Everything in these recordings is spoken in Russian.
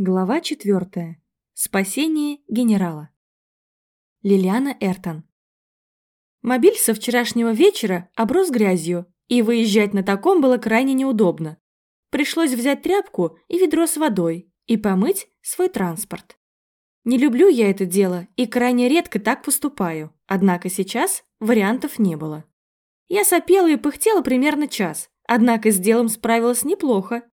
Глава четвертая. Спасение генерала. Лилиана Эртон. Мобиль со вчерашнего вечера оброс грязью, и выезжать на таком было крайне неудобно. Пришлось взять тряпку и ведро с водой и помыть свой транспорт. Не люблю я это дело и крайне редко так поступаю, однако сейчас вариантов не было. Я сопела и пыхтела примерно час, однако с делом справилась неплохо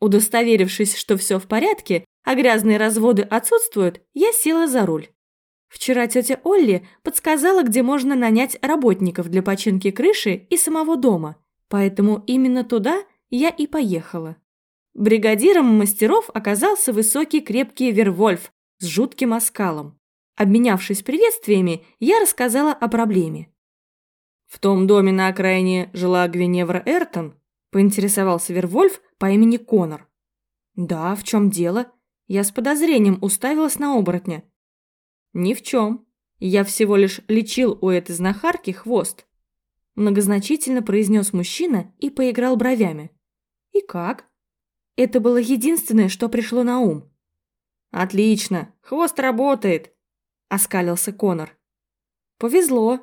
Удостоверившись, что все в порядке, а грязные разводы отсутствуют, я села за руль. Вчера тетя Олли подсказала, где можно нанять работников для починки крыши и самого дома, поэтому именно туда я и поехала. Бригадиром мастеров оказался высокий крепкий Вервольф с жутким оскалом. Обменявшись приветствиями, я рассказала о проблеме. В том доме на окраине жила Гвиневра Эртон, поинтересовался Вервольф по имени Конор. «Да, в чем дело?» Я с подозрением уставилась на оборотня. «Ни в чем. Я всего лишь лечил у этой знахарки хвост», многозначительно произнес мужчина и поиграл бровями. «И как?» Это было единственное, что пришло на ум. «Отлично, хвост работает», – оскалился Конор. «Повезло».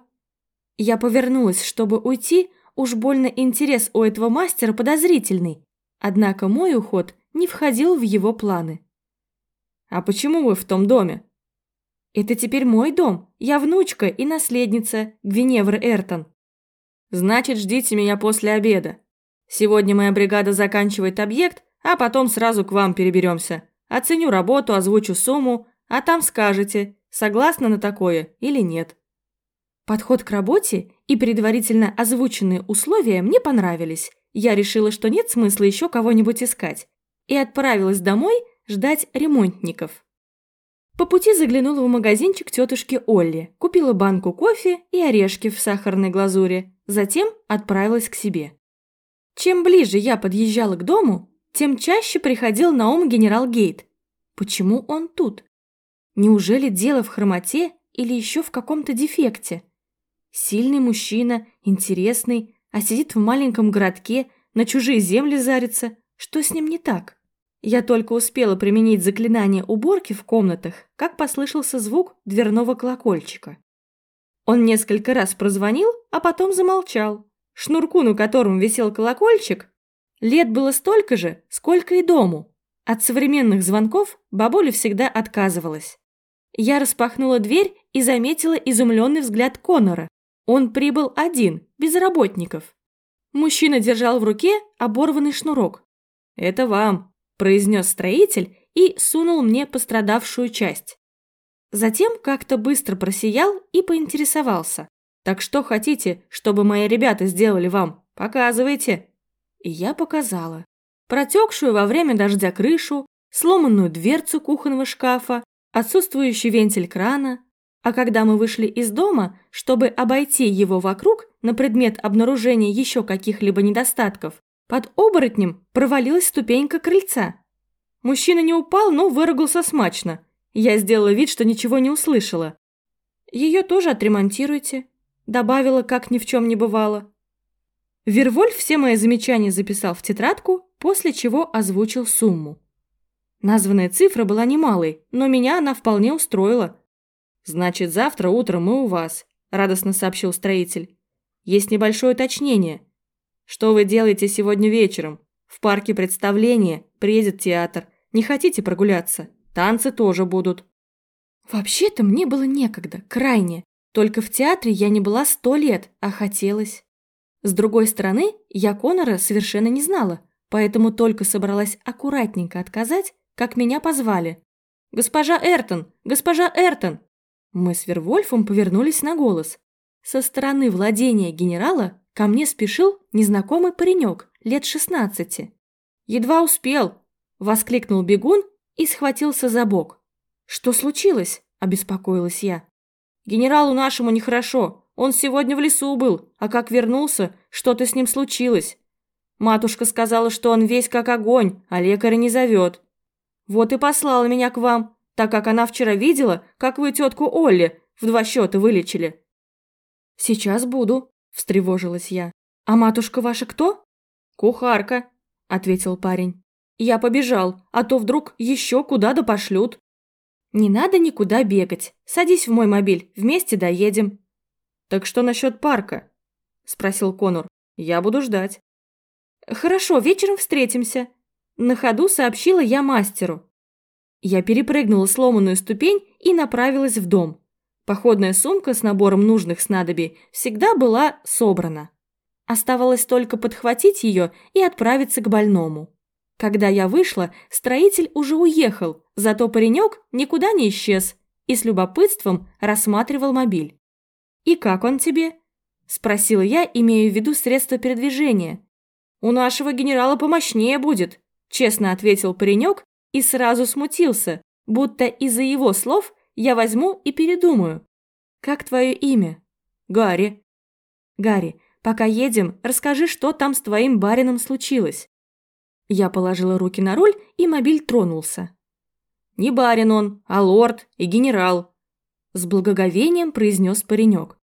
Я повернулась, чтобы уйти, Уж больно интерес у этого мастера подозрительный. Однако мой уход не входил в его планы. «А почему вы в том доме?» «Это теперь мой дом. Я внучка и наследница Гвиневры Эртон». «Значит, ждите меня после обеда. Сегодня моя бригада заканчивает объект, а потом сразу к вам переберемся. Оценю работу, озвучу сумму, а там скажете, согласны на такое или нет». Подход к работе и предварительно озвученные условия мне понравились. Я решила, что нет смысла еще кого-нибудь искать. И отправилась домой ждать ремонтников. По пути заглянула в магазинчик тетушки Олли, купила банку кофе и орешки в сахарной глазури, затем отправилась к себе. Чем ближе я подъезжала к дому, тем чаще приходил на ум генерал Гейт. Почему он тут? Неужели дело в хромоте или еще в каком-то дефекте? Сильный мужчина, интересный, а сидит в маленьком городке, на чужие земли зарится. Что с ним не так? Я только успела применить заклинание уборки в комнатах, как послышался звук дверного колокольчика. Он несколько раз прозвонил, а потом замолчал. Шнурку, на котором висел колокольчик, лет было столько же, сколько и дому. От современных звонков бабуля всегда отказывалась. Я распахнула дверь и заметила изумленный взгляд Конора. Он прибыл один, без работников. Мужчина держал в руке оборванный шнурок. «Это вам», – произнес строитель и сунул мне пострадавшую часть. Затем как-то быстро просиял и поинтересовался. «Так что хотите, чтобы мои ребята сделали вам? Показывайте». И я показала. Протекшую во время дождя крышу, сломанную дверцу кухонного шкафа, отсутствующий вентиль крана, а когда мы вышли из дома, чтобы обойти его вокруг на предмет обнаружения еще каких-либо недостатков, под оборотнем провалилась ступенька крыльца. Мужчина не упал, но выругался смачно. Я сделала вид, что ничего не услышала. «Ее тоже отремонтируйте», – добавила, как ни в чем не бывало. Вервольф все мои замечания записал в тетрадку, после чего озвучил сумму. Названная цифра была немалой, но меня она вполне устроила – «Значит, завтра утром мы у вас», – радостно сообщил строитель. «Есть небольшое уточнение. Что вы делаете сегодня вечером? В парке представление, приедет театр. Не хотите прогуляться? Танцы тоже будут». «Вообще-то мне было некогда, крайне. Только в театре я не была сто лет, а хотелось. С другой стороны, я Конора совершенно не знала, поэтому только собралась аккуратненько отказать, как меня позвали. «Госпожа Эртон! Госпожа Эртон!» Мы с Вервольфом повернулись на голос. Со стороны владения генерала ко мне спешил незнакомый паренек лет шестнадцати. «Едва успел!» – воскликнул бегун и схватился за бок. «Что случилось?» – обеспокоилась я. «Генералу нашему нехорошо. Он сегодня в лесу был, а как вернулся, что-то с ним случилось. Матушка сказала, что он весь как огонь, а лекаря не зовет. Вот и послала меня к вам, так как она вчера видела, как вы тетку Олли в два счета вылечили». «Сейчас буду», – встревожилась я. «А матушка ваша кто?» «Кухарка», – ответил парень. Я побежал, а то вдруг еще куда да пошлют. Не надо никуда бегать. Садись в мой мобиль, вместе доедем. Так что насчет парка? Спросил Конор. Я буду ждать. Хорошо, вечером встретимся. На ходу сообщила я мастеру. Я перепрыгнула сломанную ступень и направилась в дом. Походная сумка с набором нужных снадобий всегда была собрана. Оставалось только подхватить ее и отправиться к больному. Когда я вышла, строитель уже уехал, зато паренек никуда не исчез и с любопытством рассматривал мобиль. «И как он тебе?» – спросила я, имея в виду средства передвижения. «У нашего генерала помощнее будет», – честно ответил паренек и сразу смутился, будто из-за его слов я возьму и передумаю. «Как твое имя?» «Гарри». «Гарри, пока едем, расскажи, что там с твоим барином случилось». Я положила руки на руль, и мобиль тронулся. «Не барин он, а лорд и генерал», – с благоговением произнес паренек.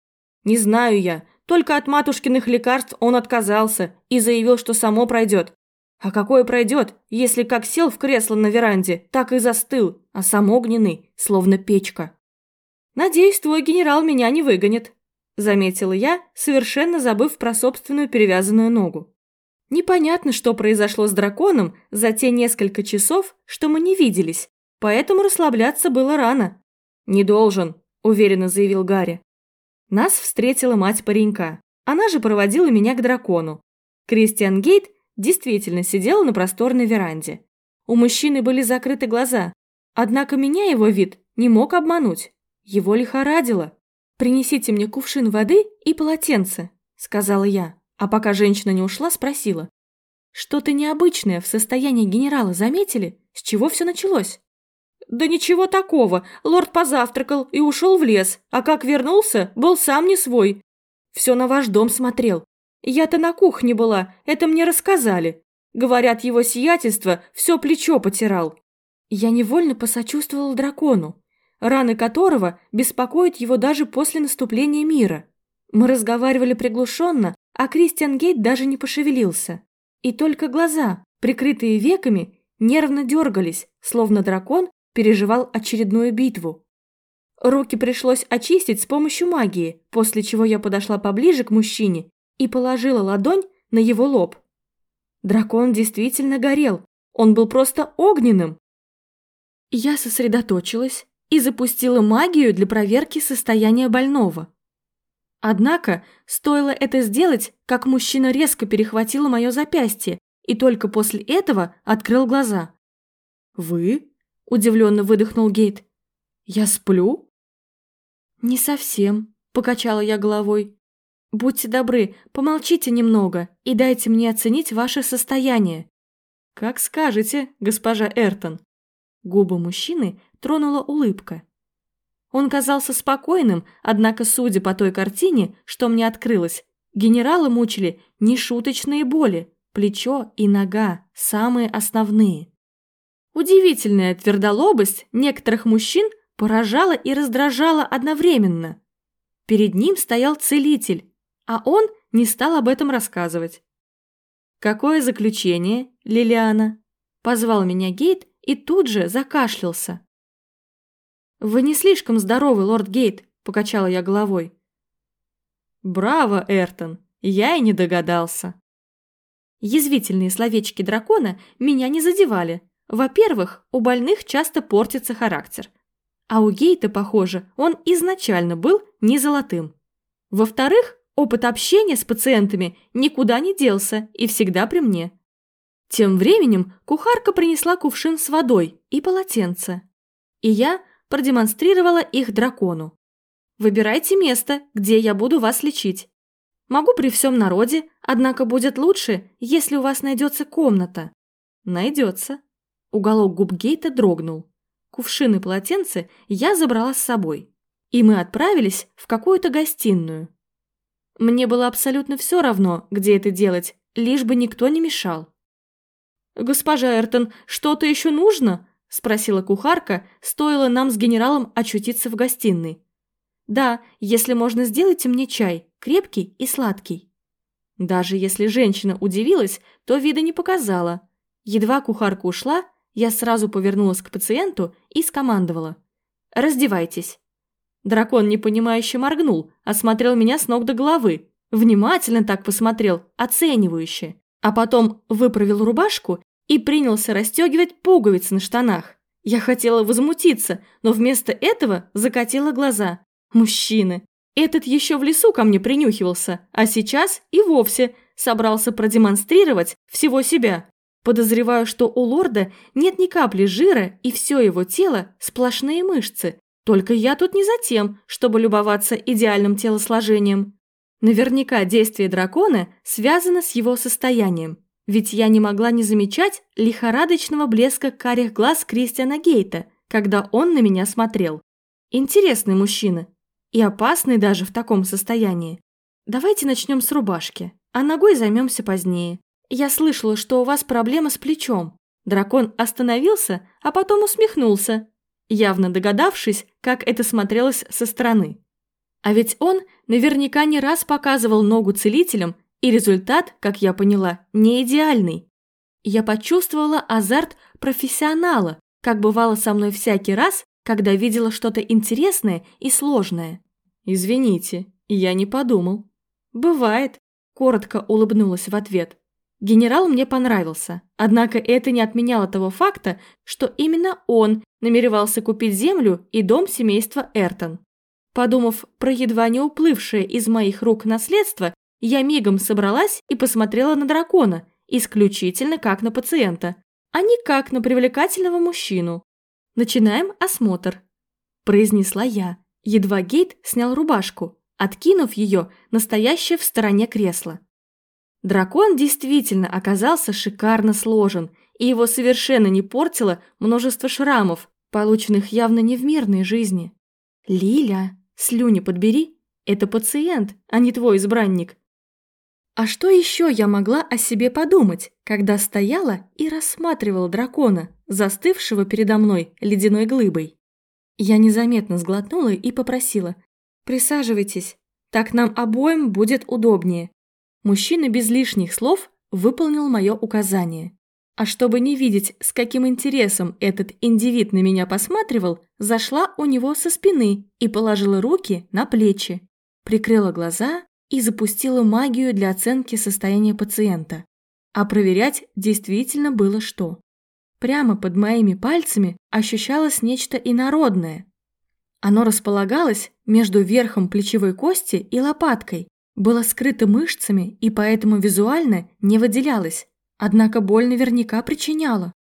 «Не знаю я, только от матушкиных лекарств он отказался и заявил, что само пройдет. А какое пройдет, если как сел в кресло на веранде, так и застыл, а сам огненный, словно печка?» «Надеюсь, твой генерал меня не выгонит», – заметила я, совершенно забыв про собственную перевязанную ногу. Непонятно, что произошло с драконом за те несколько часов, что мы не виделись, поэтому расслабляться было рано. «Не должен», – уверенно заявил Гарри. Нас встретила мать паренька. Она же проводила меня к дракону. Кристиан Гейт действительно сидел на просторной веранде. У мужчины были закрыты глаза, однако меня его вид не мог обмануть. Его лихорадило. «Принесите мне кувшин воды и полотенце», – сказала я. А пока женщина не ушла, спросила. «Что-то необычное в состоянии генерала заметили? С чего все началось?» «Да ничего такого. Лорд позавтракал и ушел в лес, а как вернулся, был сам не свой. Все на ваш дом смотрел. Я-то на кухне была, это мне рассказали. Говорят, его сиятельство все плечо потирал». Я невольно посочувствовала дракону, раны которого беспокоят его даже после наступления мира. Мы разговаривали приглушенно, а Кристиан Гейт даже не пошевелился. И только глаза, прикрытые веками, нервно дергались, словно дракон переживал очередную битву. Руки пришлось очистить с помощью магии, после чего я подошла поближе к мужчине и положила ладонь на его лоб. Дракон действительно горел, он был просто огненным. Я сосредоточилась и запустила магию для проверки состояния больного. Однако, стоило это сделать, как мужчина резко перехватил мое запястье и только после этого открыл глаза. «Вы?» – удивленно выдохнул Гейт. «Я сплю?» «Не совсем», – покачала я головой. «Будьте добры, помолчите немного и дайте мне оценить ваше состояние». «Как скажете, госпожа Эртон». Губы мужчины тронула улыбка. Он казался спокойным, однако, судя по той картине, что мне открылось, генерала мучили нешуточные боли, плечо и нога, самые основные. Удивительная твердолобость некоторых мужчин поражала и раздражала одновременно. Перед ним стоял целитель, а он не стал об этом рассказывать. «Какое заключение, Лилиана?» Позвал меня Гейт и тут же закашлялся. «Вы не слишком здоровый, лорд Гейт», – покачала я головой. «Браво, Эртон, я и не догадался». Язвительные словечки дракона меня не задевали. Во-первых, у больных часто портится характер. А у Гейта, похоже, он изначально был не золотым. Во-вторых, опыт общения с пациентами никуда не делся и всегда при мне. Тем временем кухарка принесла кувшин с водой и полотенце. И я продемонстрировала их дракону. Выбирайте место, где я буду вас лечить. Могу при всем народе, однако будет лучше, если у вас найдется комната. Найдется. Уголок губ Гейта дрогнул. Кувшин и полотенце я забрала с собой. И мы отправились в какую-то гостиную. Мне было абсолютно все равно, где это делать, лишь бы никто не мешал. «Госпожа Эртон, что-то еще нужно?» – спросила кухарка, стоило нам с генералом очутиться в гостиной. «Да, если можно, сделайте мне чай, крепкий и сладкий». Даже если женщина удивилась, то вида не показала. Едва кухарка ушла, я сразу повернулась к пациенту и скомандовала. «Раздевайтесь». Дракон непонимающе моргнул, осмотрел меня с ног до головы. Внимательно так посмотрел, оценивающе. А потом выправил рубашку и принялся расстегивать пуговицы на штанах. Я хотела возмутиться, но вместо этого закатила глаза. Мужчины. Этот еще в лесу ко мне принюхивался, а сейчас и вовсе собрался продемонстрировать всего себя. Подозреваю, что у лорда нет ни капли жира и все его тело сплошные мышцы. Только я тут не за тем, чтобы любоваться идеальным телосложением. Наверняка действие дракона связано с его состоянием. Ведь я не могла не замечать лихорадочного блеска карих глаз Кристиана Гейта, когда он на меня смотрел. Интересный мужчина. И опасный даже в таком состоянии. Давайте начнем с рубашки, а ногой займемся позднее. Я слышала, что у вас проблема с плечом. Дракон остановился, а потом усмехнулся, явно догадавшись, как это смотрелось со стороны. А ведь он наверняка не раз показывал ногу целителям, и результат, как я поняла, не идеальный. Я почувствовала азарт профессионала, как бывало со мной всякий раз, когда видела что-то интересное и сложное. «Извините, я не подумал». «Бывает», – коротко улыбнулась в ответ. Генерал мне понравился, однако это не отменяло того факта, что именно он намеревался купить землю и дом семейства Эртон. Подумав про едва не уплывшее из моих рук наследство, я мигом собралась и посмотрела на дракона, исключительно как на пациента, а не как на привлекательного мужчину. «Начинаем осмотр», – произнесла я. Едва Гейт снял рубашку, откинув ее на стоящее в стороне кресло. Дракон действительно оказался шикарно сложен, и его совершенно не портило множество шрамов, полученных явно не в мирной жизни. «Лиля, слюни подбери, это пациент, а не твой избранник». А что еще я могла о себе подумать, когда стояла и рассматривала дракона, застывшего передо мной ледяной глыбой? Я незаметно сглотнула и попросила «Присаживайтесь, так нам обоим будет удобнее». Мужчина без лишних слов выполнил мое указание. А чтобы не видеть, с каким интересом этот индивид на меня посматривал, зашла у него со спины и положила руки на плечи, прикрыла глаза и запустила магию для оценки состояния пациента. А проверять действительно было что. Прямо под моими пальцами ощущалось нечто инородное. Оно располагалось между верхом плечевой кости и лопаткой, было скрыто мышцами и поэтому визуально не выделялось, однако боль наверняка причиняла.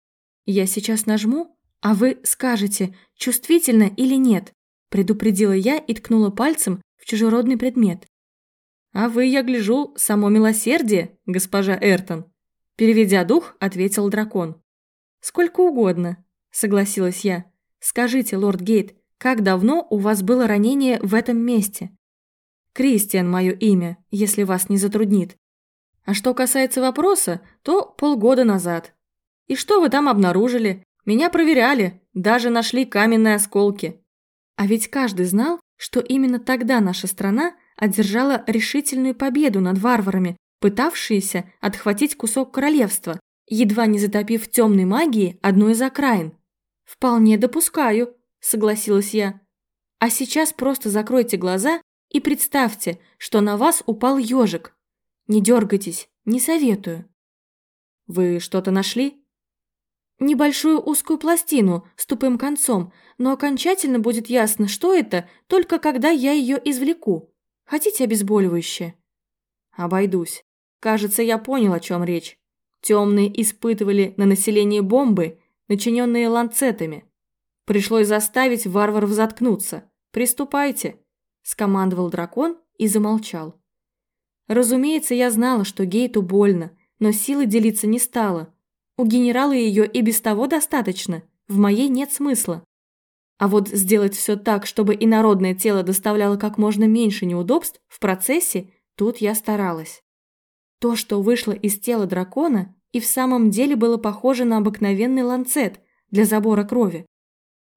Я сейчас нажму, а вы скажете, чувствительно или нет, предупредила я и ткнула пальцем в чужеродный предмет. А вы, я гляжу, само милосердие, госпожа Эртон. Переведя дух, ответил дракон. Сколько угодно, согласилась я. Скажите, лорд Гейт, как давно у вас было ранение в этом месте? Кристиан мое имя, если вас не затруднит. А что касается вопроса, то полгода назад. И что вы там обнаружили? Меня проверяли, даже нашли каменные осколки. А ведь каждый знал, что именно тогда наша страна одержала решительную победу над варварами, пытавшиеся отхватить кусок королевства, едва не затопив темной магией одну из окраин. «Вполне допускаю», – согласилась я. «А сейчас просто закройте глаза и представьте, что на вас упал ежик. Не дергайтесь, не советую. Вы что-то нашли? Небольшую узкую пластину с тупым концом, но окончательно будет ясно, что это, только когда я ее извлеку. Хотите обезболивающее? Обойдусь. Кажется, я понял, о чем речь. Темные испытывали на население бомбы, начиненные ланцетами. Пришлось заставить варваров заткнуться. Приступайте скомандовал дракон и замолчал. Разумеется, я знала, что Гейту больно, но силы делиться не стала. У генерала ее и без того достаточно, в моей нет смысла. А вот сделать все так, чтобы инородное тело доставляло как можно меньше неудобств в процессе, тут я старалась. То, что вышло из тела дракона, и в самом деле было похоже на обыкновенный ланцет для забора крови.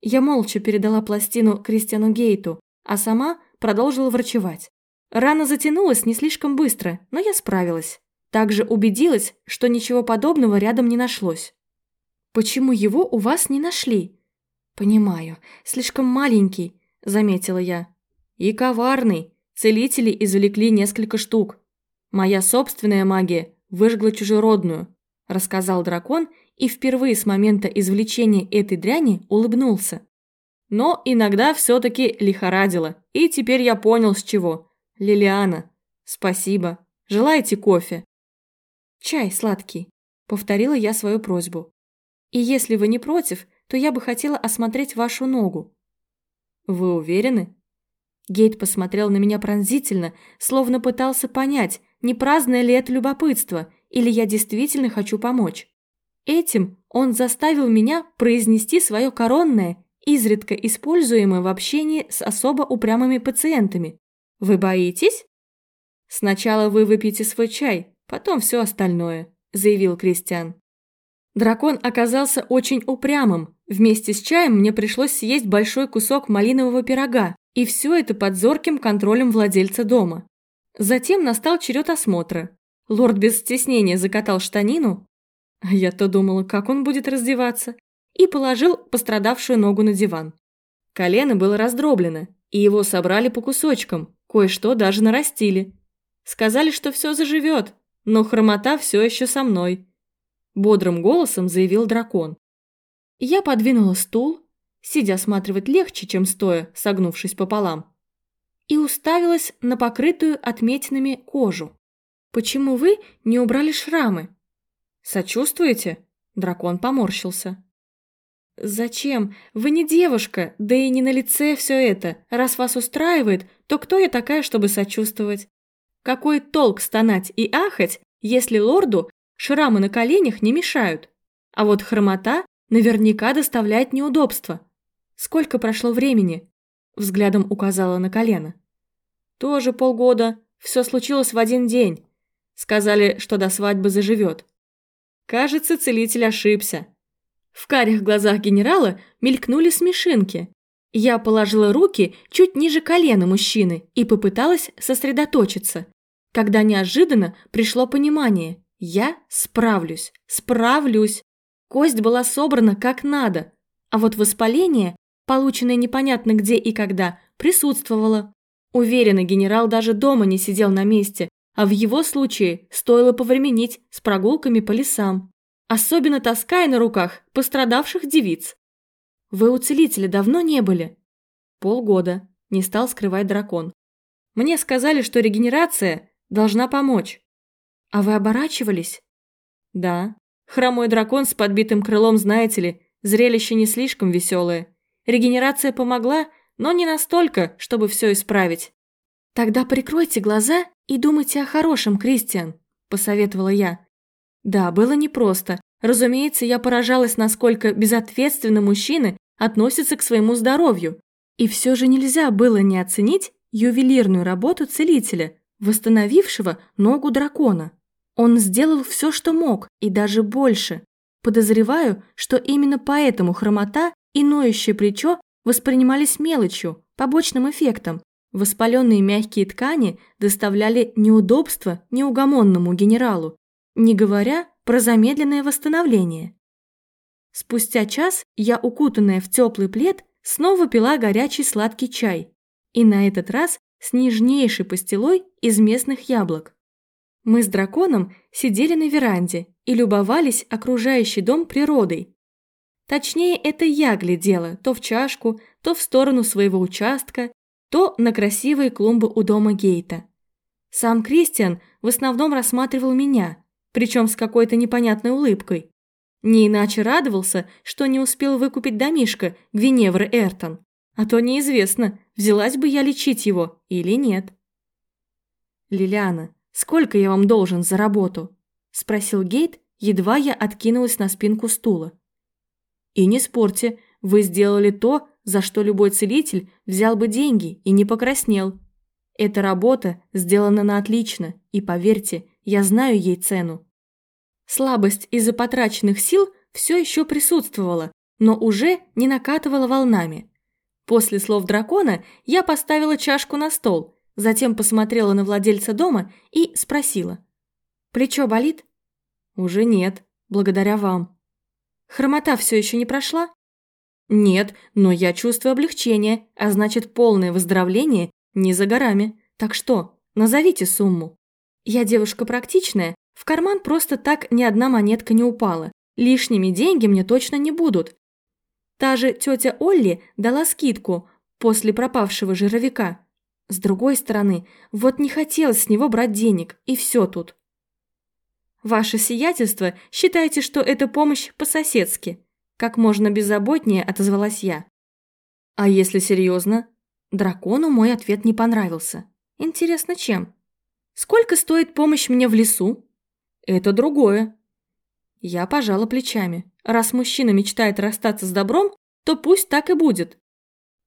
Я молча передала пластину Кристиану Гейту, а сама продолжила врачевать. Рана затянулась не слишком быстро, но я справилась. Также убедилась, что ничего подобного рядом не нашлось. «Почему его у вас не нашли?» «Понимаю, слишком маленький», — заметила я. «И коварный. Целители извлекли несколько штук. Моя собственная магия выжгла чужеродную», — рассказал дракон и впервые с момента извлечения этой дряни улыбнулся. Но иногда все-таки лихорадило, и теперь я понял с чего. Лилиана, спасибо. Желаете кофе? Чай сладкий, повторила я свою просьбу. И если вы не против, то я бы хотела осмотреть вашу ногу. Вы уверены? Гейт посмотрел на меня пронзительно, словно пытался понять, не праздное ли это любопытство, или я действительно хочу помочь. Этим он заставил меня произнести свое коронное, изредка используемое в общении с особо упрямыми пациентами. «Вы боитесь?» «Сначала вы выпьете свой чай, потом все остальное», – заявил Кристиан. Дракон оказался очень упрямым. Вместе с чаем мне пришлось съесть большой кусок малинового пирога, и все это под зорким контролем владельца дома. Затем настал черед осмотра. Лорд без стеснения закатал штанину, я-то думала, как он будет раздеваться, и положил пострадавшую ногу на диван. Колено было раздроблено, и его собрали по кусочкам, кое-что даже нарастили. Сказали, что все заживет, но хромота все еще со мной. Бодрым голосом заявил дракон. Я подвинула стул, сидя осматривать легче, чем стоя, согнувшись пополам, и уставилась на покрытую отметинами кожу. «Почему вы не убрали шрамы?» «Сочувствуете?» Дракон поморщился. «Зачем? Вы не девушка, да и не на лице все это. Раз вас устраивает, то кто я такая, чтобы сочувствовать? Какой толк стонать и ахать, если лорду шрамы на коленях не мешают? А вот хромота наверняка доставляет неудобства. Сколько прошло времени?» Взглядом указала на колено. «Тоже полгода. Все случилось в один день. Сказали, что до свадьбы заживет. Кажется, целитель ошибся. В карих глазах генерала мелькнули смешинки. Я положила руки чуть ниже колена мужчины и попыталась сосредоточиться. Когда неожиданно пришло понимание. Я справлюсь, справлюсь. Кость была собрана как надо, а вот воспаление, полученное непонятно где и когда, присутствовало. Уверена, генерал даже дома не сидел на месте, а в его случае стоило повременить с прогулками по лесам, особенно таская на руках пострадавших девиц. «Вы у целителя давно не были?» «Полгода», – не стал скрывать дракон. «Мне сказали, что регенерация должна помочь». «А вы оборачивались?» «Да. Хромой дракон с подбитым крылом, знаете ли, зрелище не слишком веселое. Регенерация помогла, но не настолько, чтобы все исправить». «Тогда прикройте глаза и думайте о хорошем, Кристиан», – посоветовала я. Да, было непросто. Разумеется, я поражалась, насколько безответственно мужчины относятся к своему здоровью. И все же нельзя было не оценить ювелирную работу целителя, восстановившего ногу дракона. Он сделал все, что мог, и даже больше. Подозреваю, что именно поэтому хромота и ноющее плечо воспринимались мелочью, побочным эффектом, Воспаленные мягкие ткани доставляли неудобства неугомонному генералу, не говоря про замедленное восстановление. Спустя час я, укутанная в теплый плед, снова пила горячий сладкий чай, и на этот раз с нежнейшей пастилой из местных яблок. Мы с драконом сидели на веранде и любовались окружающий дом природой. Точнее, это я глядела то в чашку, то в сторону своего участка то на красивые клумбы у дома Гейта. Сам Кристиан в основном рассматривал меня, причем с какой-то непонятной улыбкой. Не иначе радовался, что не успел выкупить домишко Гвиневры Эртон, а то неизвестно, взялась бы я лечить его или нет. «Лилиана, сколько я вам должен за работу?» – спросил Гейт, едва я откинулась на спинку стула. «И не спорьте, вы сделали то, за что любой целитель взял бы деньги и не покраснел. Эта работа сделана на отлично, и поверьте, я знаю ей цену. Слабость из-за потраченных сил все еще присутствовала, но уже не накатывала волнами. После слов дракона я поставила чашку на стол, затем посмотрела на владельца дома и спросила. Плечо болит? Уже нет, благодаря вам. Хромота все еще не прошла? Нет, но я чувствую облегчение, а значит полное выздоровление не за горами. Так что, назовите сумму. Я девушка практичная, в карман просто так ни одна монетка не упала. Лишними деньги мне точно не будут. Та же тетя Олли дала скидку после пропавшего жировика. С другой стороны, вот не хотелось с него брать денег, и все тут. Ваше сиятельство считаете, что это помощь по-соседски. Как можно беззаботнее отозвалась я. А если серьезно? Дракону мой ответ не понравился. Интересно, чем? Сколько стоит помощь мне в лесу? Это другое. Я пожала плечами. Раз мужчина мечтает расстаться с добром, то пусть так и будет.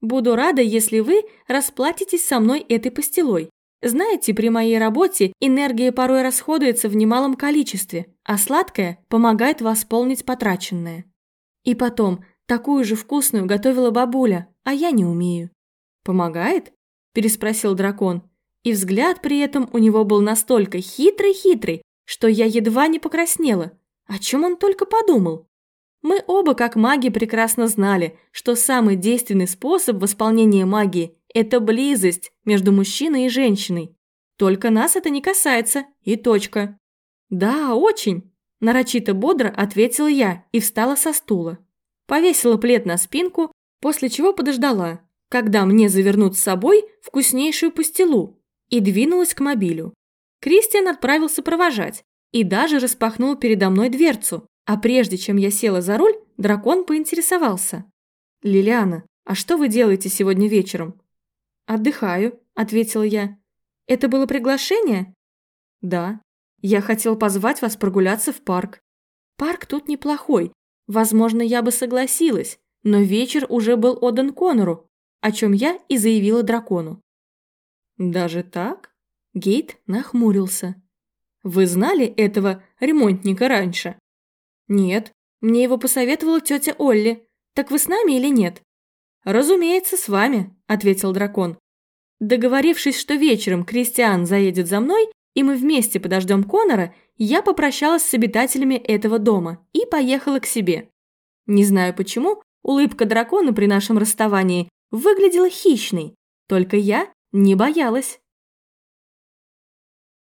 Буду рада, если вы расплатитесь со мной этой пастилой. Знаете, при моей работе энергия порой расходуется в немалом количестве, а сладкое помогает восполнить потраченное. И потом, такую же вкусную готовила бабуля, а я не умею. «Помогает?» – переспросил дракон. И взгляд при этом у него был настолько хитрый-хитрый, что я едва не покраснела. О чем он только подумал? Мы оба, как маги, прекрасно знали, что самый действенный способ восполнения магии – это близость между мужчиной и женщиной. Только нас это не касается, и точка. «Да, очень», – нарочито бодро ответила я и встала со стула. Повесила плед на спинку, после чего подождала, когда мне завернут с собой вкуснейшую пастилу, и двинулась к мобилю. Кристиан отправился провожать, и даже распахнул передо мной дверцу, а прежде чем я села за руль, дракон поинтересовался. «Лилиана, а что вы делаете сегодня вечером?» «Отдыхаю», – ответила я. «Это было приглашение?» «Да. Я хотел позвать вас прогуляться в парк». «Парк тут неплохой. Возможно, я бы согласилась, но вечер уже был отдан Конору, о чем я и заявила дракону». «Даже так?» Гейт нахмурился. Вы знали этого ремонтника раньше? Нет, мне его посоветовала тетя Олли. Так вы с нами или нет? Разумеется, с вами, ответил дракон. Договорившись, что вечером Кристиан заедет за мной, и мы вместе подождем Конора, я попрощалась с обитателями этого дома и поехала к себе. Не знаю почему, улыбка дракона при нашем расставании выглядела хищной, только я не боялась.